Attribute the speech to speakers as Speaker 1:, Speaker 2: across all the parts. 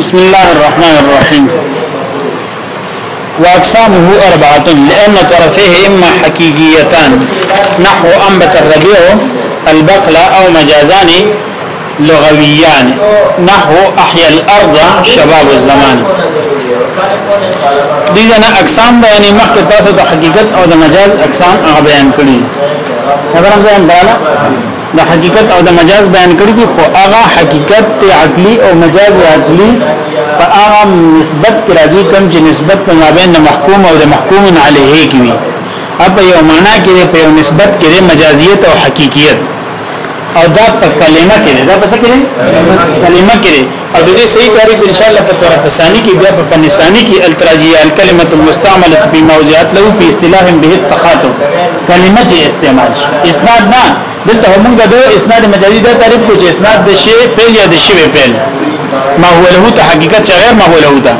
Speaker 1: بسم الله الرحمن الرحيم واقسامه اربعه لان طرفيه اما حقيقيتان نحو انبت الربيع البقلة او مجازان لغويان نحو احيا الارض شباب الزمان دي جنا اقسام بیانې مخکې تاسو د او مجاز اقسام هغه كلي کړی نظر بالا د حقیقت او د مجاز بیان کړی دي خو هغه حقیقت ته عقلی او مجاز عقلی په هغه نسبت کې راځي کوم چې نسبت په مابین د محکوم او د محکوم علیه کې وي اپ یو معنا کې په یو نسبت کې مجازیت او حقیقیت او دا په کلمه کې دا څه کې کلمه کې او د دې صحیح تعریف ان شاء الله په تور تسانی کې بیا په پنسانی کې التراجیه الکلمه المستعمله فی موضعات له په اصطلاح به التخاطب کلمه چې استعمال شي اسناد نه دلته موږ د اسناد مجازي د تعریف کو چې اسناد د شی پیل یا د شی پیل ما هو له ته حقیقت غیر ما هو له ده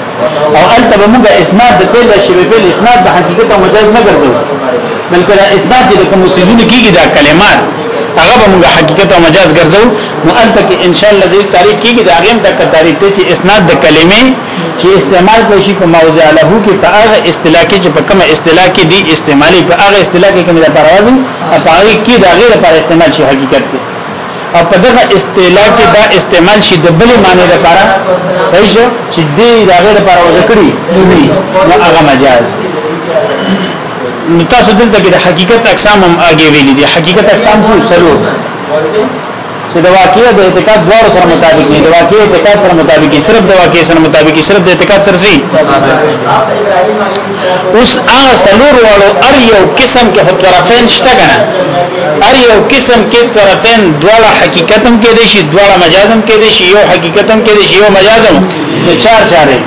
Speaker 1: او البته موږ اسناد د پیل شی پیل اسناد د حقیقت او مجاز نه ګرځو بلکې اسناد د کوم سيزونه کیږي د کلمات هغه به موږ حقیقت او مجاز ګرځو نو البته ان شاء الله د تعریف کیږي د اغم د تعریف ته چې اسناد د کلمې چې استعمال وشي په موضع له کې په هغه اصطلاح کې چې په کومه اصطلاح کې دی استعمالي په هغه اصطلاح کې کومه پروازن او په هغه کې دا غیر پر استعمال شي حقیقت کې او په دغه اصطلاح کې دا استعمال شي د بلې معنی لپاره صحیح شو چې دی دا غیر پر وکړي نو هغه مجاز نو تاسو دلته کې د حقیقت اقسام هم اگې ویلي دي حقیقت اقسام څه سلوک چې د واقعي د اعتقاد دواړو سره مطابق نه د واقعي اعتقاد سره مطابق صرف د واقعي سره مطابق صرف د اعتقاد سره سي اوس هغه سلور وړو ار یو قسم کې طرفین شته کنه ار یو قسم کې طرفین دواړه حقیقتم کې دي شي دواړه مجازم کې دي شي یو حقیقتم کې دي شي یو مجازم نو چار چارې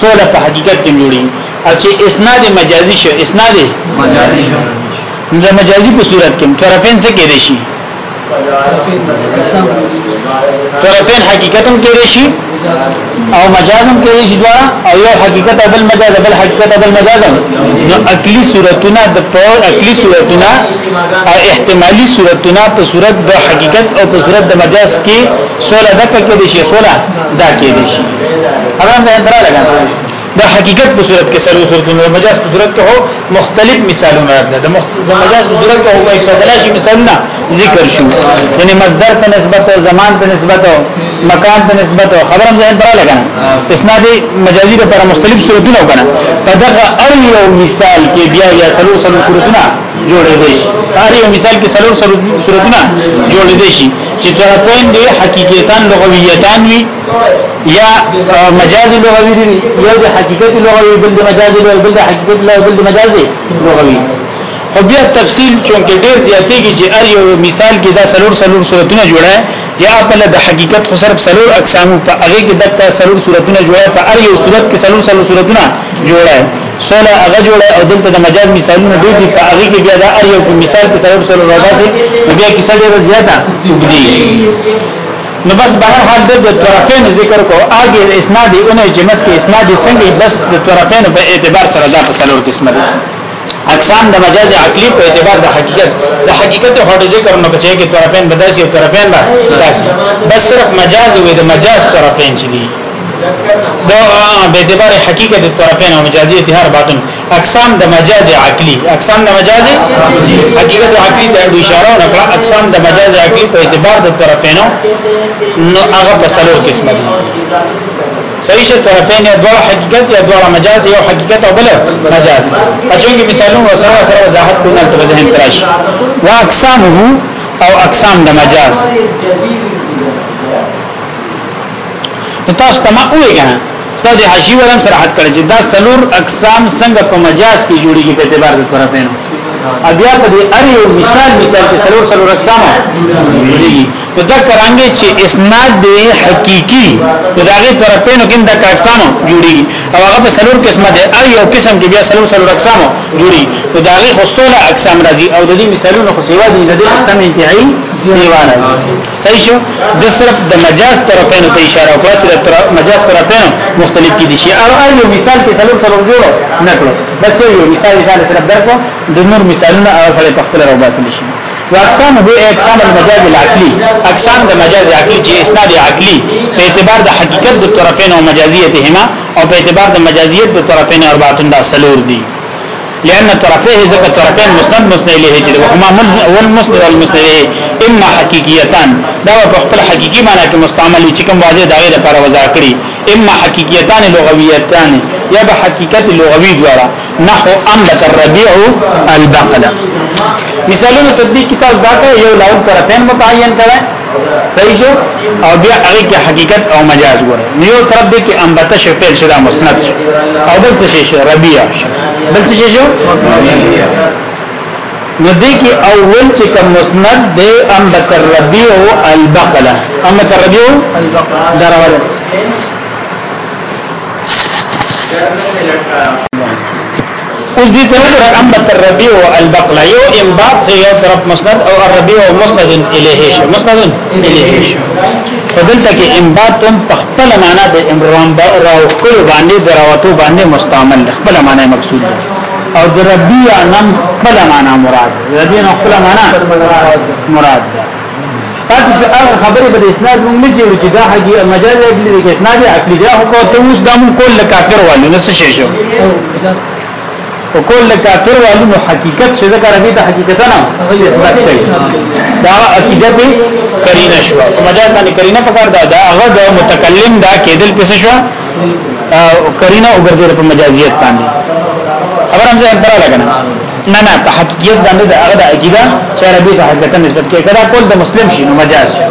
Speaker 1: سوله په حقیقت کې جوړي او چې اسناد مجازي شو اسناد مجازي شو د مجازي په صورت کې طرفین څه کې دي شي طرفین حقیقتم کې شي او مجازم کې شي دوا او یو حقیقت او بل مجاز بل حقیقت او بل مجاز نو عقلي صورتونه د طور عقلي صورتونه او احتمالي صورتونه په صورت د حقیقت او په صورت د مجاز کې 16 د پکې شي 16 دا کې شي هغه څنګه درا لګا دا حقیقت په صورت کې سلو صورت کې مجاز په صورت کې هو مختلف مثالونه راغله د مجاز په صورت کې هو 183 مثالونه ذکر شو یعنی مصدر په نسبت او زمان په نسبت او مکان په نسبت او خبرم ځین پر لګنه اسناد مجازي لپاره مختلف صورتونه وکړه فدغه ار یو مثال کې بیا یا سلو سلو صورتونه جوړې دي ار یو مثال کې سلو سلو صورتونه جوړې دي چې طرفین دي حقیقتان لغویتان وي یا مجاز لغوی دي یو د حقیقت لغوی بل د مجاز لغوی بل د حقیقت لغوی بل د مجاز لغوی خو بیا تفصیل چونکه ډیر زیاتېږي چې ار یو مثال کې دا سلور سلور صورتونه جوړه یا خپل د حقیقت خو صرف سلور اقسام په هغه کې دغه سلور صورتونه جوړه په ار یو صورت کې سلور سلور صورتونه جوړه سوله هغه جوړه او دلته د مجاز مثالونه ډېر دي په هغه کې بیا دا ار یو مثال په سره سره راځي بیا کیسه ډېره زیاته دي نو بس بهر حال د طرفین ذکر کو اگے اسناد اونه جمس کې اسناد څنګه بس د طرفین په اعتبار سره دا په سلور قسمه دي اقسام د مجاز عقلی په اعتبار د حقیقت د حقیقت هټ ذکر نه بچي کې طرفین بداسي او طرفین بداسي بس صرف مجاز وي د مجاز طرفین چي دا به اعتبار حقیقت طرفین او مجازی اتهار باطن اقسام د مجاز عقلی اقسام د مجاز حقیقت عقلی ته اشاره وکړه اقسام د مجاز عقلی په اعتبار د طرفینو نو هغه په سلور قسمه دي صحیح شه طرفین دوا حقیقت یا دوا مجاز یو حقیقت او بل مجاز اچو کې مثالونه سره سره وضاحت کول ته ذهن تراش وا اقسام او اقسام د مجاز تاسو ته ما وې کنه ستاسو د حشی ولم صراحت کړی چې دا سلور اقسام څنګه په مجاز کې جوړیږي په اعتبار د طرفینو بیا په دې ار یو مثال مثال کې سلور سلور اقسام جوړيږي نو دا کرانګي چې اسناد دې حقيقي نو دا غي طرفینو کې دا اقسام جوړيږي او هغه په سلور قسمه دي ار یو قسم کې بیا سلور سلور اقسام جوړي نو دا غي خصوله اقسام راځي او د دې مثالونو خو سیوا دي د دې اقسام انتهایی سیوا راځي صحیح شو د صرف د مجاز طرفینو ته اشاره وکړه چې د مجاز طرفینو مختلف کې دي شي او ار یو مثال کې سلور سلور جوړو نکړو بس یو مثال مثال سره درکو د نور مثالونه هغه سره په خپل راوباسل شي واقسام هو اقسام المجاز العقلي اقسام د مجاز عقلي چې اسناد عقلي په اعتبار د حقیقت د طرفین او مجازیتهما او په اعتبار د مجازیت د طرفین اربعتون د سلور دي لأن طرفيه ذکر طرفين مسند مسند الیه چې وهما والمسند والمسند الیه اما حقیقیتان دا په خپل حقیقي معنی کې مستعمل چې کوم واضح دغه لپاره وضاح کړي اما حقیقیتان لغویتان یا به حقیقت لغوی دواړه نحو انبت الربيع البقل مثالونو تطبیق کتاب ذاته یو لاون طرفین متعین کړه صحیح شو او بیا هغه کې حقیقت او مجاز ګوره یو طرف دې کې انبت شفیل شدا مسند شو او بل څه شي ربيع بل څه شو نو دې کې اول چې کوم مسند دې انبت الربيع البقل انبت الربيع البقل دروازه اوس دې ته نظر امه الربيع والبقله یو انباط سي یو طرف مسند او الربيع مسند الیه شو مسند الیه شو فدلته کې انباط تم خپل معنا د امران با راو کول باندې دراوټو باندې مستعمل خپل معنا مقصود دی او د ربيع نم خپل معنا مراد ربيع خپل معنا مراد پاتې هغه خبرې په اسناد موږ نه جوړ چې دا حقي مجال دی چې اسناد عقلي دا هو کوته اوس دمو کول کافر والو نس شي شو او کول کافر والو نو حقیقت څه ذکر ابي ته حقیقت نه نسبت کوي دا عقیده په کرینه شو او مجاز باندې کرینه پکار دا دا هغه د متکلم دا کېدل پس شو کرینه وګرځول په مجازیت باندې خبر هم ځان پر لګنه نه نه په حقیقت باندې دا هغه د عقیده چې ابي ته حقیقت نسبت کوي کدا کول د مسلم شي نو مجاز شو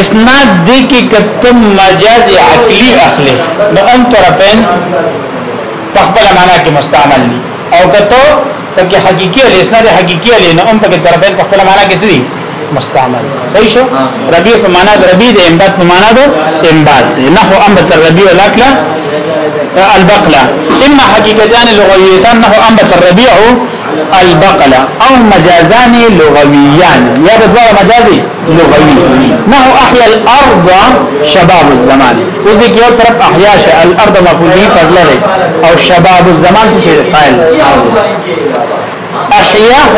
Speaker 1: اسناد دی کې کتم مجاز عقلی اخلي نو ان طرفین تخبل معنا کې مستعمل دي او کته پکې حقيقي له اسناد حقيقي له نه هم پکې طرفین په خپل معنا کې سړي مستعمل صحیح شو آه. ربيع په معنا د ربيع د امداد په معنا د نه هو امر الربيع الاكله البقله اما حقيقتان لغويتان نه هو امر الربيع البقلة او مجازان لغويان یا بدوار مجازی لغوی نحو احیا الارض شباب الزمان او دیکی او طرف احیا شا الارض مفولی فضل او شباب الزمان سے شیر قائل احیاه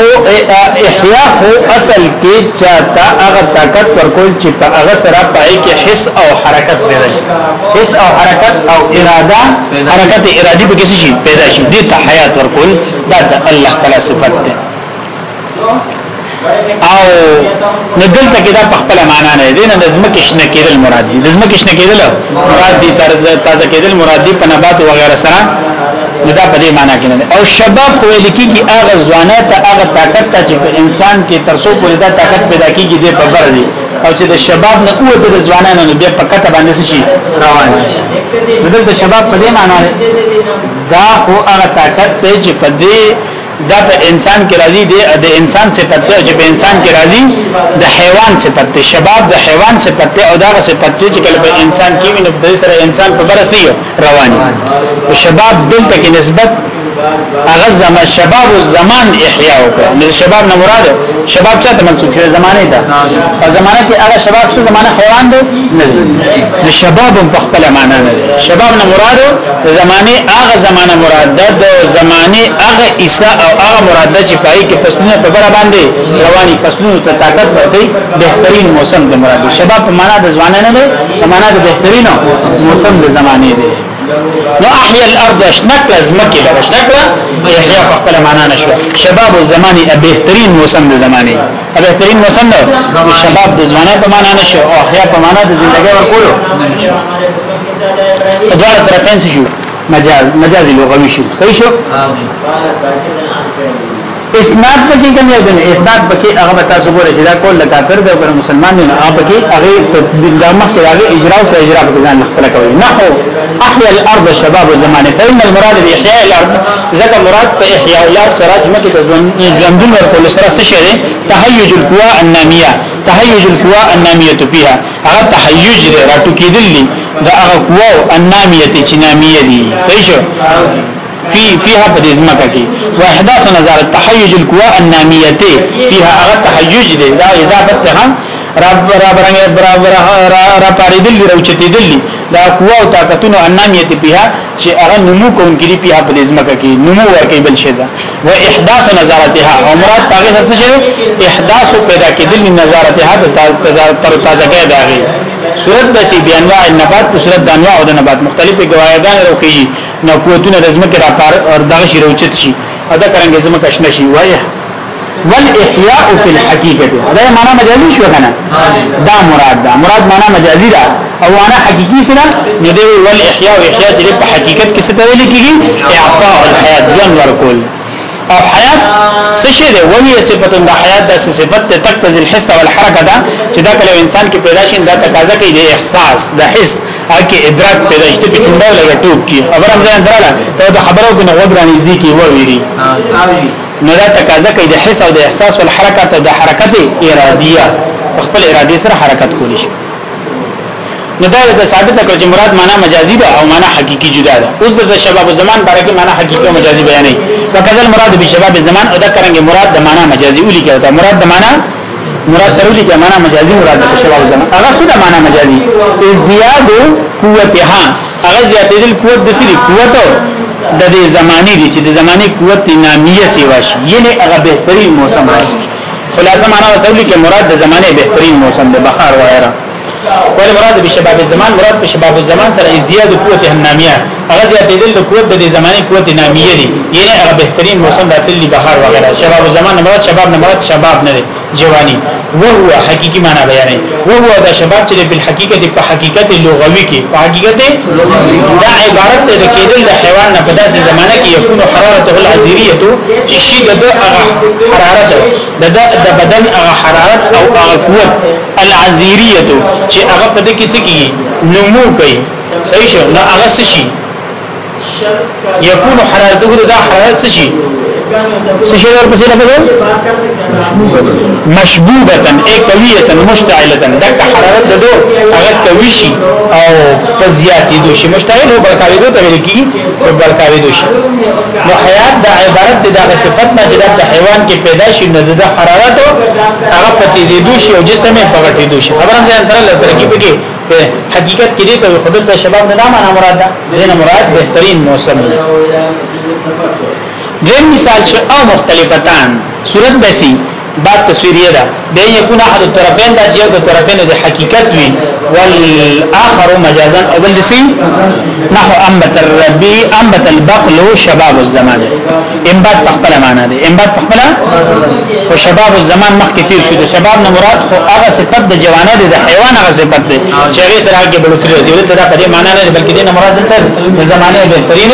Speaker 1: احیاه اصل کې چاته هغه طاقت ورکول چې په هغه سره پای کې حس او حرکت پیدا شي حس او حرکت او اراده حرکت ارادي به کسی شي پیدا شي دې ته حیات ورکول دا د الله تعالی صفت ده او ندل ته کدا په خپل معنا نه دین د زمکه شنه کېدل مراد دي د زمکه شنه کېدل مراد دي تازه کېدل مراد دي په نبات او غیره سره دا په دې معنی کې نه او شباب خو لکې کی هغه ځوانات هغه طاقت ته چې انسان کې ترسو پورې دا طاقت پیدا کیږي د په بر دي او چې د شباب نه قوت د ځوانانو نه بیا په کته باندې شي روان شي بدل د شباب په دې معنی دا خو هغه طاقت ته چې په دې دا په انسان کې راځي د انسان صفت ته چې په انسان کې راځي د حیوان صفت ته شباب د حیوان صفت ته او دا صفت چې کله په انسان کې ویني په سره انسان په برسي رواني شباب دلته کې نسبت
Speaker 2: هغه زم شباب الزمان احیا وکړه نو شباب نه مراد
Speaker 1: شباب چا ته منسوب شوی زمانه ده او زمانه کې هغه شباب څه زمانه حیوان ده نه شباب په خپل معنا نه شباب نه مراد زمانه هغه زمانه مراد ده د زمانه هغه عیسا او هغه مراد ده چې پای کې پسونه په بره باندې رواني پسونه ته طاقت ورکړي بهترین موسم د مراد شباب په معنا د ځوانانه نه په معنا د بهترین موسم د زمانه ده واحيا الارض شنکل زمکی لرا شنکل احیا په خپل معنا نشو شباب الزمان بهترین موسم د زمانه بهترین موسم د شباب د زمانه په معنا نشو او احیا په معنا د ژوندۍ ورکولو دواړه طرفین شو مجاز مجازي لغوي شو صحیح شو اسناد پکې کوم یو دی اسناد پکې هغه تاسو ګورئ چې دا کول لکه کافر دی او مسلمان دی هغه پکې هغه تدبیر دامه کې هغه اجرا او اجرا په ځان خپل کوي نحو احيا الارض شباب زمانه فإن المراد باحياء الارض ځکه مراد په احياء الارض سره جمع کې ځوندون ورکول سره څه شی دی تهيج القوا الناميه تهيج القوا الناميه فيها هغه تهيج راټو کېدل دا هغه قوا الناميه چې ناميه دي صحیح شو فی فیها پدزمک کی واحداث نظر تحیج القوا النامیته فیها اغه تحیج دی دا اضافت ته رب رب رنگ برابر را پاریدل روچتیدل دا قوا او طاقتونو انامیته پیها چې هغه نمو کوم کړي په په لزمکه کې نمو ورکې بل شي دا و احداث نظارتها عمرات هغه څه شي احداث پیدا کېدل نظارتها د تر تازګي دا غي صورت بسی بیانواع النبات په صورت دانواع او د نبات مختلفې گواهیان راوخیږي نو قوتونه د زمکه را کار او دغه شی روچت شي ادا کرانګه زمکه شنه شي وای والاحیاء فی الحقیقه دا معنا مجازی شو کنه دا مراد دا مراد معنا مجازی دا او انا حقیقی سره نو دی والاحیاء احیاء چې په حقیقت کې څه ته ویل کیږي اعطاء الحیات جن ورکول او حیات څه شی دی وایي صفت د حیات د صفت ته تقتضی الحس والحرکه دا چې دا کله انسان کې پیدا شین دا تقاضا کوي د احساس د حس اکی ادراک پیدا شته په ټوندو لګه ټوب کی خبر هم ځان دراله ته د خبرو کې نو غوړ نږدې کی و ویری نو دا تقاضا کوي د حس او د احساس او حرکت او د حرکت ارادیه خپل ارادي سره حرکت کولی شي نو دا د ثابت کړ چې مراد معنا مجازي ده او معنا حقيقي جدا ده اوس د شباب زمان باره کې معنا حقيقي او مجازي بیانې وکذل مراد به شباب زمان ادا کرانګي مراد د معنا مجازي ولي کې مراد د معنا مراد سره لیکه معنا مجازي مراد ده شوا وزنه هغه خود معنا مجازي ازدیاد قوتها هغه زیاتېدل قوت د سری قوت د دې زماني دي چې د زماني قوت نامیه سی واشي یعنی هغه بهترین موسم راځي خلاصه معنا سره لیکه مراد د زمانه بهترین موسم د بهار وایره ول مراد به شباب الزمان مراد به شباب الزمان سره ازدیاد قوت نامیه هغه زیاتېدل د قوت د زمانه قوت نامیه دي یعنی هغه بهترین موسم راتللی بهار وغیرہ شباب الزمان مراد شباب نه مراد شباب نه جوانی وهو حقيقي معنی بیانې وهو دا شباب چې په حقیقت په حقیقت لغوي کې په حقیقت دا عبارت ده د کېدل د حیوان نه په داسې زمانہ کې یكون حرارته العزيريه چې شي د هغه حرارت د د بدن هغه حرارت او هغه قوت العزيريه چې هغه په دې کې سکی نمو کوي صحیح شو نو هغه شي یكون حرارته دا حرارت شي څه شي ورپسې نه مشبوبتن ای قویتن مشتعلتن دکا حرارت دو هغه توشي او پزیاتی دوشي مشتعل او برکاوی دو تغیر کی او برکاوی دوشي نو حیات دا عبارت دا صفت نه چې د حیوان کې پیدا شي نه د حرارت هغه پتیزی دوشي او جسمه پغټی دوشي خبرم ځان تر لترکیب کې په حقیقت کې دې ته خود د شباب نه معنا مراد ده دې مراد بهترین موسم دی مثال چې او مختلفتان صورت بسی بعد تصویریه ده بین یکون احد الطرفین دا چې یو د طرفین د حقیقت وی والآخر مجازا او بل دسی نحو انبت الربی انبت البقل شباب الزمان انبات تخپل معنا دی انبات تخپل او شباب الزمان مخکې تیر شو د شباب نه مراد خو هغه صفت د جوانه دی د حیوان هغه صفت دی چې هغه سره کې بلوتري دی دا په دې معنا نه بلکې د مراد د زمانه بهترین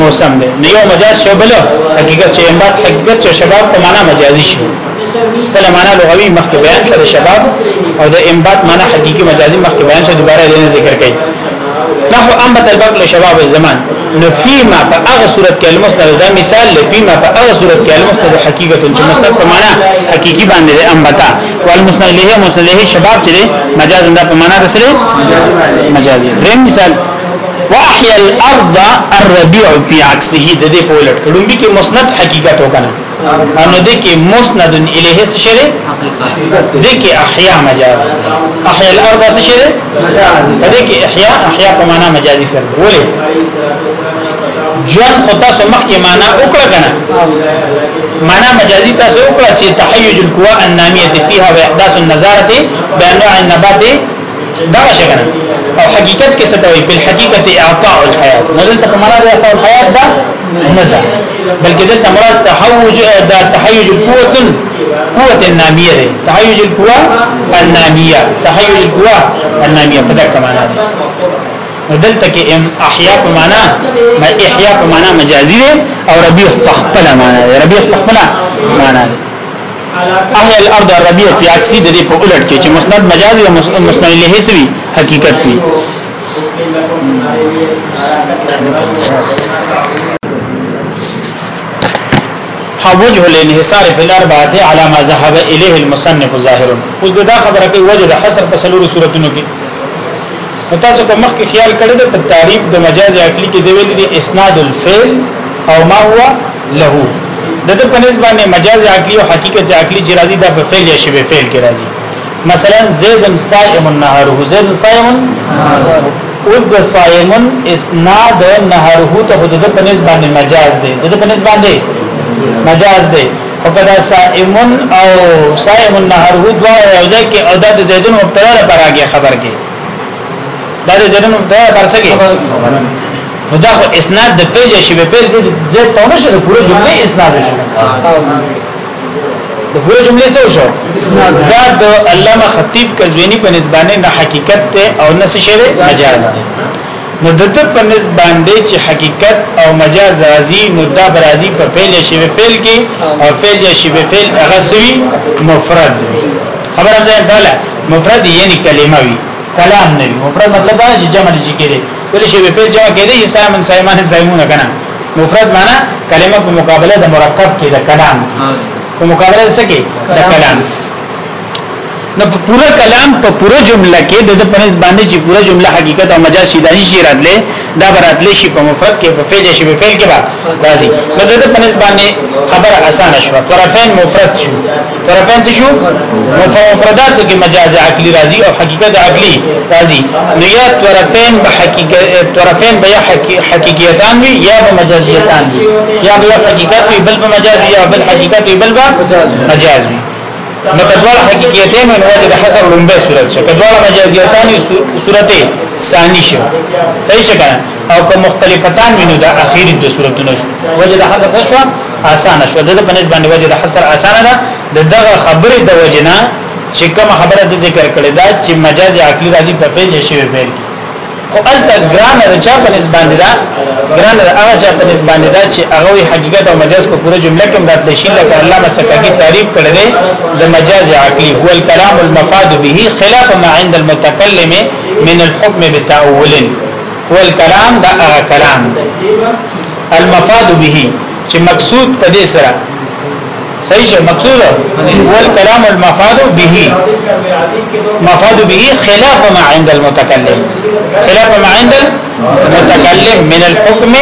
Speaker 1: موسم دی نه یو مجاز شو بل حقیقت چې انبات حقیقت چې شباب په معنا مجازي شو کله معنا لغوي مخکې بیان شو د شباب او د انبات معنا حقيقي مجازي مخکې بیان شو دوباره یې ذکر کړئ نحو انبت البقل شباب الزمان نفیما په هغه صورت کې المسند دا مثال لفیما په هغه صورت کې المسند حقیقت چې مسند په معنا حقيقي باندې انبتا والمسند له مسند له شباب چې مجاز دا په معنا رسره مجازي درې مثال واحيا الارض الربيع في عكسه د دې په ولټ کډم کې مسند حقیقت وکنه انو دی کې مسند الیه څه شری دی کې احیا مجاز احیا الارض څه شری دی کې احیا احیا په معنا مجازي سره ولې جن خو تاسو مخکې معنا وکړه کنه معنا مجازي تاسو وکړه چې تحیج القوا الناميه فيها واحداث النظاره بانواع النبات دا څه کنه او حقیقت کې څه ته وي په حقیقت اعطاء الحیات نزلته په معنا اعطاء الحیات دا نه ده بلکې دلته مراد تحوج دا تحیج القوه قوه الناميه ده تحیج القوه الناميه تحیج القوه الناميه په دغه معنا ده دلته کې ام احیا په معنا ما احیا په معنا مجازي ده او ربيع په خپل معنا ده ربيع په خپل معنا ده احیا الارض ربيع په عکسي د دې په الټ کې چې مسند مجاز او مسند له حسوي حقیقت وي وجه الانحصار فی الاربعه علی ما ذهب الیه المصنف ظاهر اوس دا خبره کوي وجه د حصر په سلور صورتونو کې تاسو په مخ کې خیال کړی د تعریف د مجاز عقلی کې دی ویل دي اسناد الفعل او ما هو له دته په نسبت باندې مجاز عقلی او حقیقت عقلی چې راځي دا په فعل یا شبه فعل کې راځي مثلا زید صائم النهار هو زید صائم اوس د صائم اسناد النهار هو ته د په نسبت باندې مجاز دی د په نسبت باندې مجاز دی او کدا صائمون او صائم النهر هو دوا او ځکه او د زیدون مبتلا لپاره راغی خبر کې دا د زیدون مبتلا پر سکے نو دا خو اسناد د پیل شي به پیل زید ته نشه د پوره جملې اسناد شي د پوره جملې څه شو اسناد دا د علامه خطیب کزوینی په نسبانه نه حقیقت ته او نه څه شی مجاز دی نو د ته په نس باندې چې حقیقت او مجاز راځي نو دا برازي په فعل شی په فعل کې او فعل شی په فعل هغه سوي مفرد وي خبره ځان ډاله مفرد یعنی کلمه وي کلام نه وي مفرد مطلب دا چې جمع لږی کېږي ولې شی په فعل جمع کېږي چې سامن سایمان زایمون کنه مفرد معنا کلمه په مقابله د مرکب کې د کلام په مقابله سره کې د کلام نو په پوره کلام په پوره جمله کې د پنس باندې چې پوره جمله حقیقت او مجاز شي دانی شي راتلې دا براتلې شي په مفرد کې په فعل شي په فعل کې با راځي نو د پنس باندې خبر اسانه شو طرفین مفرد شو طرفین څه شو مفردات کې مجاز عقلی راځي او حقیقت عقلی راځي نو یا طرفین به حقیقت طرفین به حقیقتان وي یا به مجازیتان وي یا به حقیقت وي بل به مجاز وي یا بل حقیقت وي بل به مجاز وي نو کدوال حقیقیتین من وجه د حصر لنبه صورت شو کدوال مجازیتانی صورت ثانی شو صحیح شو کنه او که مختلفتان وینو د اخیری دو صورتونو وجه د حصر شو آسانه شو د په نسبت باندې وجه د حصر آسانه ده د دغه خبرې د وجنا چې کوم خبره د ذکر کړې ده چې مجازي عقلی راځي په پیل شي به خو الته ګرانه د چا په نسبت باندې دا ګرانه هغه چا په نسبت باندې دا چې هغه حقیقت او مجاز په پوره جمله کې مراد شي لکه علامه سکاکی تعریف کړی دی د مجاز عقلی هو الكلام المفاد به خلاف ما عند المتكلم من الحكم بتاول هو الكلام دا هغه کلام المفاد به چې مقصود په دې سره صحیح شو مقصود والکلام المفاد به مفاد به خلاف ما عند المتكلم خلاف ما عند المتكلم من الحكم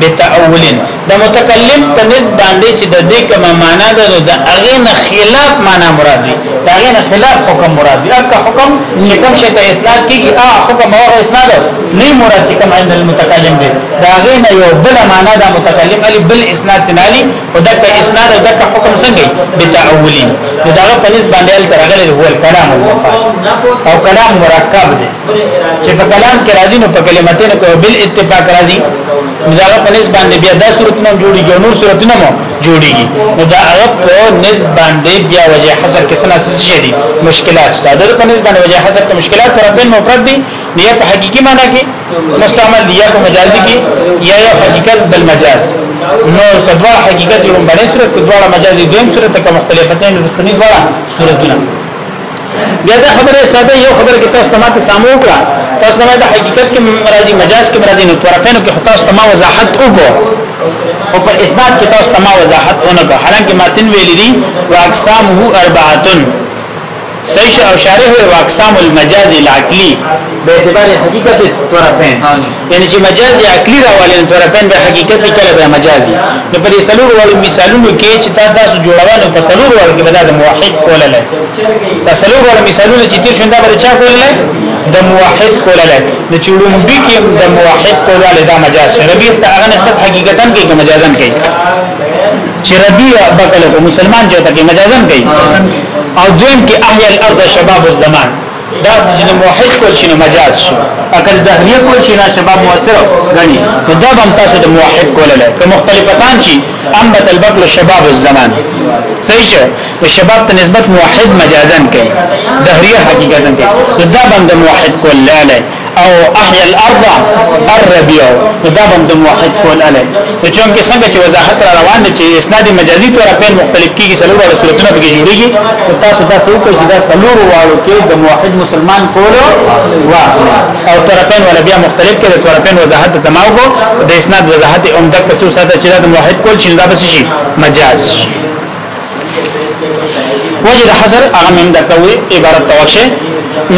Speaker 1: بتأول د متکلم په نسب باندې چې د دې کما معنا ده نو د هغه نه خلاف معنا مراد دي دا هغه نه خلاف حکم مراد دي اکه حکم چې کوم شی ته اسناد کیږي اه حکم او اسناد نه مراد چې کوم عند المتکلم دی دا غینه یو بل معنا دا متکلم علی بل اسناد تنالی او دغه اسناد او دغه حکم څنګه بتعولین نو دا په نس باندې ال ترغله هو الكلام او کلام مرکب دی چې په کلام کې راځي نو په کلمتین کې بل اتفاق راځي نو دا په نس باندې بیا د صورتونو جوړیږي نور صورتونه مو جوړیږي نو دا هغه په نس باندې بیا وجه حصر کې سنا سشي دي مشکلات شته دا په نس باندې وجه حصر کې مشکلات پر مفرد دي یا په حقيقي معنی کې مستعمل دی یا په مجازي کې یا یا حقیقت بل مجاز نو کدوا حقیقت یو باندې صورت کدوا مجازي دویم صورت تک مختلفتین رستنی دواړه صورتونه بیا دا خبره ساده یو خبره کې تاسو تمامه سامو کړه تاسو نه د حقیقت کې مرادي مجاز کې مرادي نو طرفینو کې تاسو تمامه وضاحت وکړو او پر اثبات کې تاسو تمامه وضاحت ونکړه حالانکه ماتن ویلې دي واقسامه اربعه صحیح او شارح واقسام المجاز العقلی به اعتبار حقیقت طرفین یعنی چې مجازي عقلی راوالین طرفین به حقیقت کله به مجازي نو په دې سلور والو مثالونو کې چې تا تاسو جوړوالو په سلور والو کې بدل موحد کولل په سلور والو مثالونو چې تیر شوندا بر چا کولل د موحد کولل نو چې لومبي کې د موحد کولل دا مجاز ربیع ته هغه نسبت حقیقتا کې کې مجازن کې چې ربیع بکله مسلمان جو ته کې مجازن کې او دویم کې احیا الارض شباب الزمان دا چې موحد کول شي نو مجاز شو اکل دهریه کول شي نو شباب مؤثر غني نو دا هم تاسو د موحد کول له که مختلفتان شي انبت البقل شباب الزمان صحیح شه په شباب ته نسبت موحد مجازن کوي دهریه حقیقتا کوي نو دا هم د موحد کول له او احیا الارض الربيع دا باندې موحد کول اله نو چون کې څنګه چې وضاحت را روان دي چې اسناد مجازي پر خپل مختلف کیږي سلور او صورتونه به جوړيږي او تاسو دا څه کوي چې دا سلور والو کې د موحد مسلمان کولو واقع او طرفین ولا بیا مختلف کې د طرفین وضاحت تمام کو د اسناد وضاحت عمده کسو ساته چې دا موحد کول چې دا بس شي مجاز وجه د حصر هغه من درته وی عبارت توشه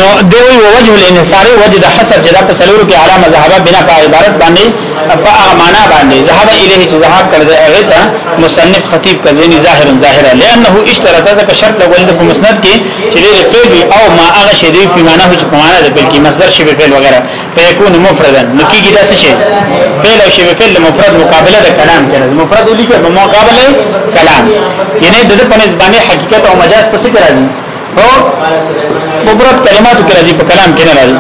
Speaker 1: نو دوی وجه الانصار وجه د حسر جدا په سلورو کې علامه ذهبه بنا په عبارت باندې په هغه معنا باندې ذهب الیه چې ذهاب کړی هغه ته مصنف خطیب کذینی ظاهر ظاهر لانه اشترط ذلك شرط لول په مسند کې چې لري فعل او ما هغه شی دی په معنا چې په معنا د فعل کې مصدر شی فعل وغیره فیکون مفردا نو کیږي داسې شی فعل او شی فعل مفرد مقابله د کلام کې مفرد ولیکي په مقابله کلام یعنی د دې په نسبت حقیقت او مجاز پسې راځي او مفرد کلماتو کې راځي په کلام کې نه راځي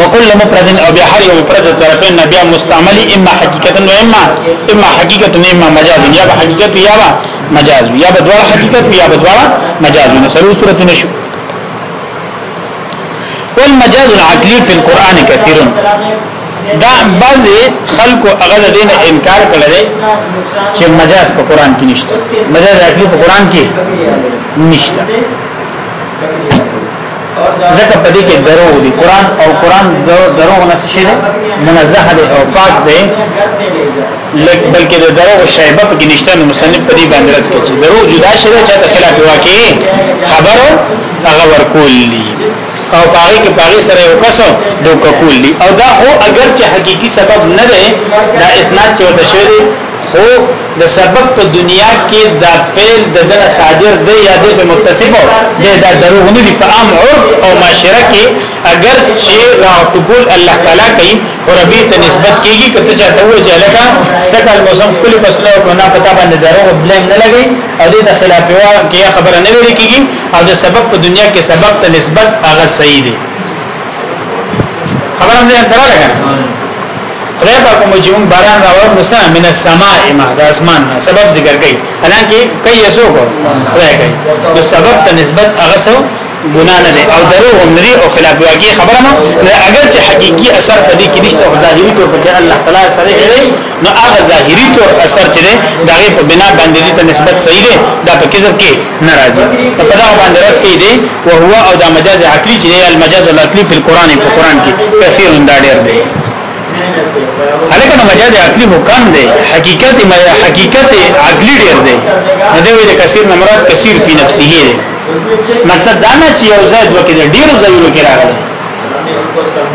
Speaker 1: وکل مفرد او بیا هر یو مفرد سره کوي نه بیا مستعمل اما حقیقتا و اما اما حقیقتا اما مجاز یا به حقیقت یا به مجاز یا به دواړه حقیقت یا به دواړه مجاز نه سره صورت نشو والمجاز العقلي في القران كثير دا بعض خلکو هغه دین انکار کړی دی چې مجاز په قران کې نشته مجاز عقلی په قران کې نشته زکه پدې کې درو دي قران او قران درو نه څه شي نه منزه له او پاک دی لکه بلکې د درو شیبه په کې نشته نو مصنف پدې باندې رات کوي درو جدا شي چې د خلاف واقع خبر هغه ورکولي او پاره کې پاره سره یو قسم دوک کولی او دا هو اگر چې حقيقي سبب نه ده دا اسناد چې ورته شوی خو د سبب په دنیا کې دا فعل د دنه صادر دی یا د متصبو د دا دروغ نه په عام عرف او معاشره کې اگر چې راټول الله تعالی کوي او ربي ته نسبت کیږي کته چاته و چې الکا سکل موسم کلی فصله او نه پتا باندې دروغ بلیم نه لګي او د خلاف وا کې خبره نه لري کیږي او د سبب په دنیا کې سبب ته نسبت هغه صحیح دی خبر هم ځان درا لګا خدای پاک مجمون باران راوړ نو سم من السماء ما د اسمان سبب ذکر کړي حالانکه کای یسو کو خدای کوي نو سبب ته نسبت هغه سو ګنا نه او دروغ هم لري او خلاف واقعي خبره ما اگر چې حقيقي اثر پدې کې نشته او ظاهري تور په الله تعالی سره لري نو هغه ظاهري تور اثر چې دی دا په بنا باندې ته نسبت صحیح دی دا په کذب کې ناراضي په دا باندې رات کې دی او هو او دا مجاز عقلي چې دی المجاز العقلي په قران په قران کې کثیر انداډر دی الکه نو مجاز عقلی حکم دی حقیقت حقیقت عقلی ډیر دی نو دی ویل کثیر نمرات کثیر په نفسه دی مطلب دا نه چې یو زید وکړي ډیر زایونو کې راغلی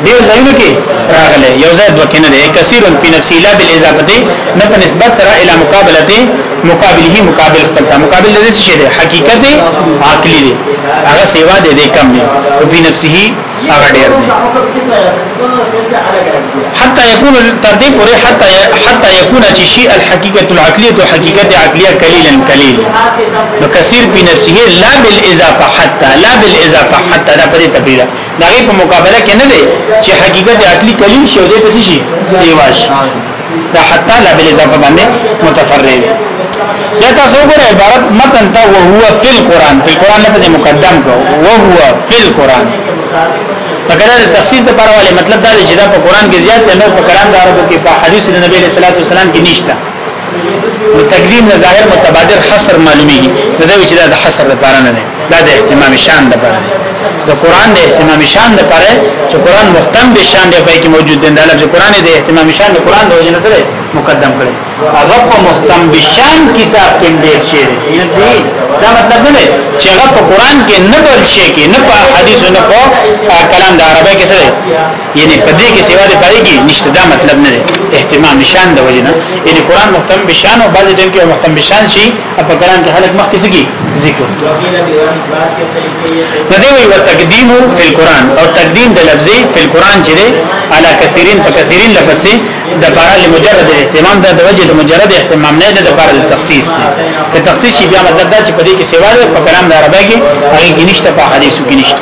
Speaker 1: ډیر زایونو کې راغلی یو زید وکړي نه دی کثیر په نفسه لا بالاضافه نه په نسبت سره اله مقابله مقابله مقابل خپل مقابل دې څه دی حقیقت عقلی دی هغه سیوا دی کم دی په نفسه هغه ډیر دی حتى يكون ترتیب پورې حتى حتى يكون چې شيء الحقيقه العقليه او حقيقه عقليه قليلا قليلا نو كثير په نفسه لا بالاضافه حتى لا بالاضافه حتى دا پرې تبیره دا غي په مقابله کې نه دی چې حقیقت عقلي قليل شي او دې پسې شي سیواش دا حتى لا بالاضافه باندې متفرع
Speaker 2: دا تاسو ګورئ عبارت
Speaker 1: متن تا وهو فی القران فی القران لفظ مقدم کو وهو فی القران فکر د تخصیص د پر والے مطلب دا چې دا په قران کې زیات دی نو په کلام د عربو کې په حدیث د نبی صلی الله علیه وسلم کې نشته نو تقدیم د ظاهر متبادر حصر معلومیږي دا دوی چې دا د حصر لپاره نه دی دا د اهتمام شان لپاره دی د قران د اهتمام شان لپاره چې قران مختم به شان دی پای کې موجود دی دا چې قران د اهتمام شان د قران د وجه نظر مقدم کړي هغه په مختم به شان کتاب کې ډیر شعر دی دا مطلب نه چې هغه په قران کې نه بل شي کې نه په حدیث نه په کلام د عربی کې سره
Speaker 2: یعنی په دې کې سیوا دي پای
Speaker 1: کې نشته دا مطلب نه دی اهتمام نشان د وجنه یعنی قران مهتم بشان او بعضی ټیم کې مهتم بشان شي په کلام کې خلک مخ کې سګي ذکر ندی وی وتقدیم فی القران او تقدیم د لفظي فی القران چې دی علا کثیرین په کثیرین لفظي د بار له مجرد اهتمام دا د وجه د مجرد اهتمام نه د بار له تخصیص دی که تخصیص بیا مطلب دا چې په دې کې سیوا ده په کلام د عربی کې هغه گنيشته په حدیثو کې نشته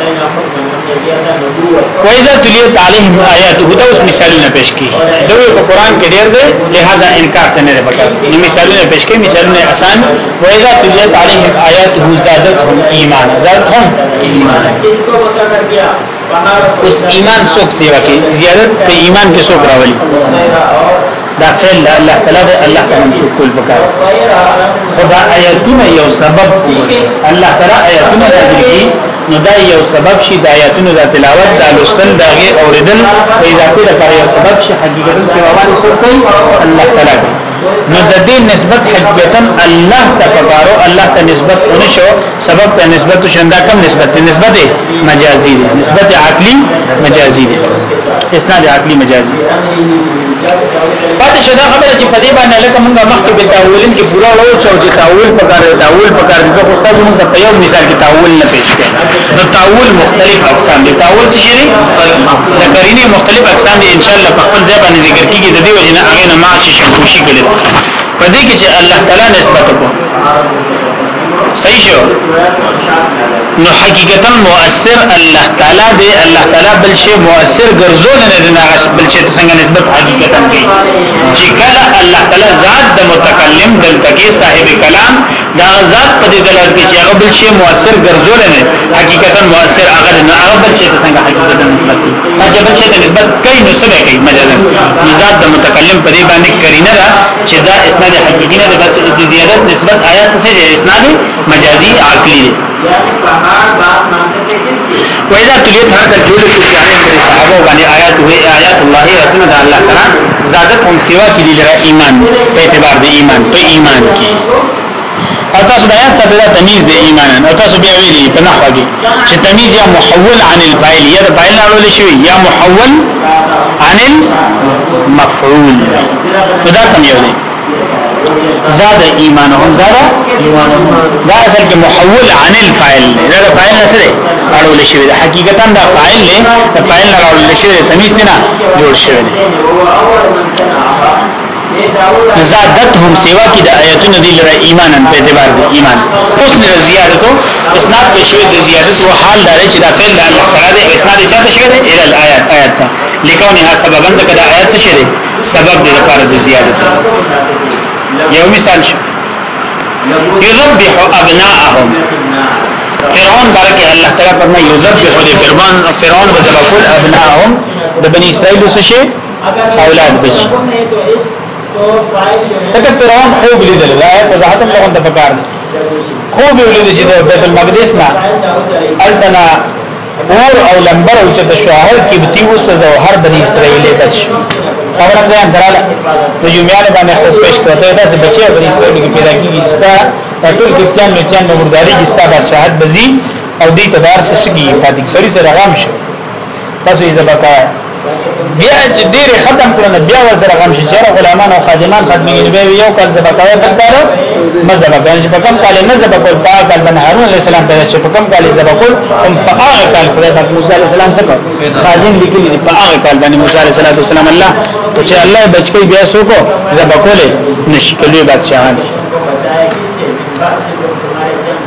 Speaker 1: وایذا تلیت علیهم آیات هدا اوس مثالونه پیش کی دوی په قران کې ډېر دي لہذا انکار ته نه پکار نو مثالونه پیش کی مثالونه آسان وایذا تلیت علیهم آیات هو زادتهم ایمان زادتهم ایمان اس کو پسند کیا اوس ایمان څوک سیوا کوي زیادت په ایمان کې څوک راولي دا فعل الله تعالی دی الله ته منسوب کول پکار خدا آیاتونه یو سبب الله تعالی آیاتونه راځي نو دا یو سبب شي د آیاتونو د تلاوت د لوستل د غي اوریدل پیدا کول لپاره یو سبب شي حقیقتا چې روانه سوتای الله تعالی دی نو د دې نسبت حقیقتا الله ته پکارو الله ته نسبت ونشو سبب ته نسبت شندا کم نسبت دی نسبت مجازي دی نسبت عقلی مجازي دی اسناد عقلی مجازي پاتې شو دا خبره چې په دې باندې لکه موږ مخکې په تاولین کې پورا ورو شو چې تاول په کار تاول په کار دغه استاد موږ په یو مثال کې تاول نه پېښ کړ نو تاول مختلف اقسام دي تاول څه شي د کرینه مختلف اقسام دي ان شاء الله په خپل ځای باندې ذکر کیږي د دې وجه نه هغه نه ما چې شنکوشي کړي په دې کې چې الله تعالی نسبت کو صحیح شو نو حقیقتا مؤثر الله تعالی دی الله تعالی بل شی مؤثر ګرځول نه دی ناش بل شی څنګه نسبت حقیقتا کوي چې کله الله تعالی ذات د متکلم دلته کې صاحب کلام دا ذات په دې دلالت کوي چې هغه بل شی مؤثر ګرځول نه حقیقتا مؤثر هغه نه هغه بل شی څنګه حقیقتا نسبت کوي هغه بل شی نسبت کوي نو څه کوي مجازا ذات د متکلم په دې باندې کرینه را چې دا اسناد حقیقی نه بس د زیادت نسبت آیات څه دی اسناد مجازي عقلی دی وإذا تليت هذا الجول في عليهم بالصحابة وبني آيات وهي آيات الله رسول الله تعالى زادتهم سوا کی لجراء إيمان اعتبار دي إيمان په إيمان کې او تاسو د آیات سره د تمیز د ایمان او تاسو بیا ویلي تمیز یا محول عن الفائل يا د فاعل نه اړول يا محول عن المفعول وذا کوم یو
Speaker 2: زاد ایمانهم زاد ایمانهم دا اصل کې محول عن الفاعل نه دا فاعل نه سره
Speaker 1: اړول شوی دا حقیقتا دا فاعل نه دا فاعل نه اړول شوی دا تمیز نه جوړ شوی دی
Speaker 2: زادتهم سیوا کی د آیاتونو دی لره
Speaker 1: ایمانن په اعتبار دی ایمان حسن زیادتو اسناد په شوی د زیادت او حال دا چې دا فعل د الله تعالی دی اسناد چا ته شوی دی ال آیات آیات تا لیکونه سببن ځکه دا آیات څه شوی سبب دی لپاره د زیادت یو مثال شو یذبح ابناءهم فرعون برکه الله تعالی فرمای یذبح د فرعون فرعون وذبح کل ابناءهم د بنی اسرائیل وسشه اولاد بچ تکه فرعون خوب لیدل دا وضاحت هم لغون د فکر
Speaker 2: خوب لیدل چې د بیت المقدس نه
Speaker 1: التنا اور او لمبر او چې د شوهر کې بتیوس او هر بنی اسرائیل بچ خبره ځای دراله نو یومیان باندې خو پېښ کوته دا چې بچي او بریسته کې پیدا کیږي چې دا ټول کپتان میچان نمبرداري کې ستا بادشاہت بزي او دې تدار څه شي پاتې سړي سره غام شي تاسو یې زبکا بیا چې ډېر ختم کړنه بیا وزره غم شي چې غلامان او خادمان خدمتګي نه وي یو کال زبکا بل کار مزه به چې په کوم کال نه زبا کول په کال باندې هارون علی السلام پیدا چې په کوم کال زبا کول هم په هغه کال خدای پاک موسی علی السلام څخه خازن لیکلی په هغه کال باندې موسی علی السلام الله خو چې الله بچ کوي بیا سو کو زبا کولې نشي کولې بادشاہان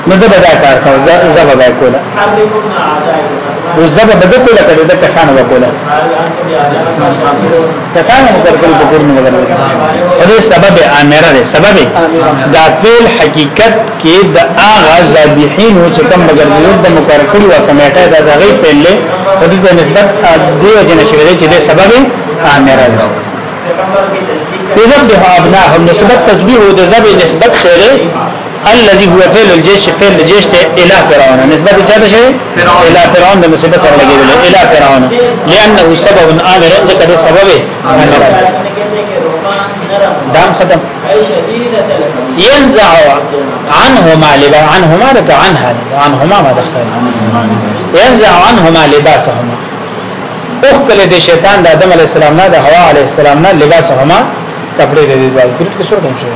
Speaker 1: نو دا بدا کار کو زبا بیا کولا او زبا بدا کولا کړي دا کسانو وکولا کسانو وکړل په کور نه وکړل دا سبب امر دی سبب دا فعل حقیقت کې د اغه ذبیحین او چې کوم مګرزیو د مقرکړي او کمیټه دا غي په لې د نسبت دیو جن شوی دی چې د سبب امر دی يذبح ابناهم نسبت تسبيح د ذبح نسبت خیره الذي هو فعل الجيش فعل الجيش ته الى فرعون نسبت چاته شي الى فرعون د نسبت سره لګیدل الى فرعون لانه سبب امر ذکر سبب امر دام ختم ينزع عنهما لبا عنهما عنها عنهما ما دخل ينزع عنهما لباسهما اوختل د شیطان د آدم علی السلام نه د حوا علی السلام نه لباس هما کپڑے د دې ځای ګرفت کې سور کوم شي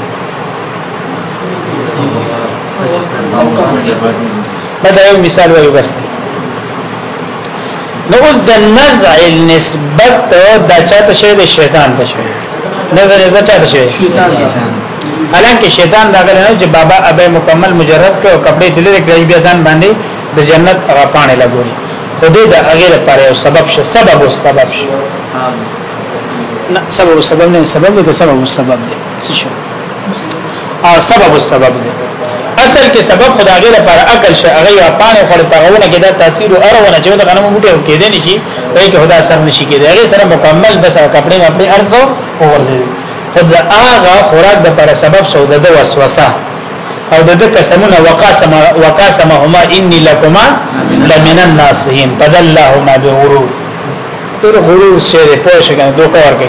Speaker 1: دا یو مثال وایو بس نو اوس د نزع النسبت د چاته شی د شیطان ته شی نزع نسبت چاته شی شیطان حالانکه شیطان دا غل نه چې بابا ابه مکمل مجرد کړو کپڑے دلې کړی بیا ځان باندې د جنت هغه پانه لګوري خدای دا هغه لپاره یو سبب شه سبب او سبب شه نه سبب او سبب نه سبب دې سبب او سبب دې څه شه او سبب او سبب دې اصل کې سبب خدای هغه لپاره عقل شه هغه یا پانه خړ پرونه کې دا تاثیر او ارونه چې دا غنمو موټه کېدې نشي وای کې خدای سر نشي کېدې هغه سره مکمل بس کپڑے خپل ارزو ورځي خدای هغه خوراک د پر سبب سوده د وسوسه او د قسمونه وقاسم وقاسمهما اني لكما لمن الناسین بدلهما بغرور تر غرور شیر پوشکنه دوکا ورکی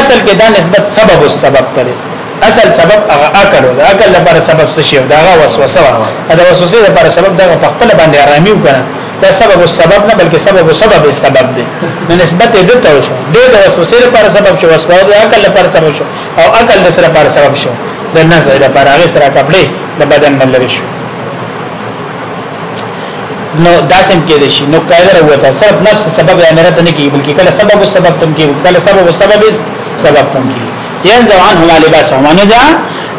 Speaker 1: اصل کې دا نسبت سبب او سبب ته اصل سبب هغه عقل او عقل لپاره سبب څه شی دا وسوسه وا دا وسوسه لپاره سبب دا په خپل باندې آرامي وکړه دا سبب او سبب نه بلکې سبب او سبب سبب دی نو نسبت دې ته وشو دې د وسوسه لپاره سبب شو وسوسه د عقل لپاره سبب شو او عقل د سره لپاره سبب شو د نزع لپاره هغه سره کپړې د بدن نه لري شو نو داسم کې دي شي نو قاعده وته صرف نفس سبب امر ته نه کی بلکې کله سبب او سبب تم کې کله سبب او سبب سبب تم کې ينزع عنهما لباسهما نزع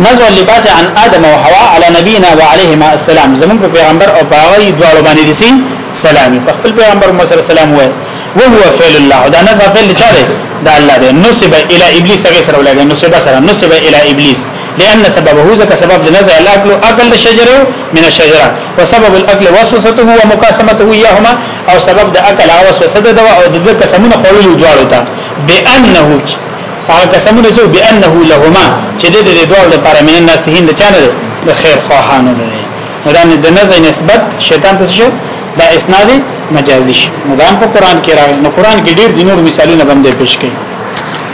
Speaker 1: نزع اللباس عن ادم او حواء على نبينا وعليهما السلام زمون په پیغمبر او باغی دواړو باندې دي سي سلامي په خپل پیغمبر محمد السلام وای وهو فعل الله دا نزع فعل چاره دا الله دې نسب الى ابلیس هغه سره ولګي نسب سره نسب الى ابلیس لأن سببه ذلك سبب لنزع الأكل أكل الشجر من الشجرة وسبب الأكل وسوسته ومقاسمته إياهما أو سبب د أكل أو وسوسة د أو د قسمون خولو دوارو تا بأنه هغه قسمونه سو بأنه لهما چې د دې دوارو لپاره من الناس هند چانه د خیر خواهانو نه دا د نزع نسبت شیطان ته شو دا اسناد مجازي شي مدام په قران کې راغلي نو قران کې ډېر د نور مثالونه باندې پیش کړي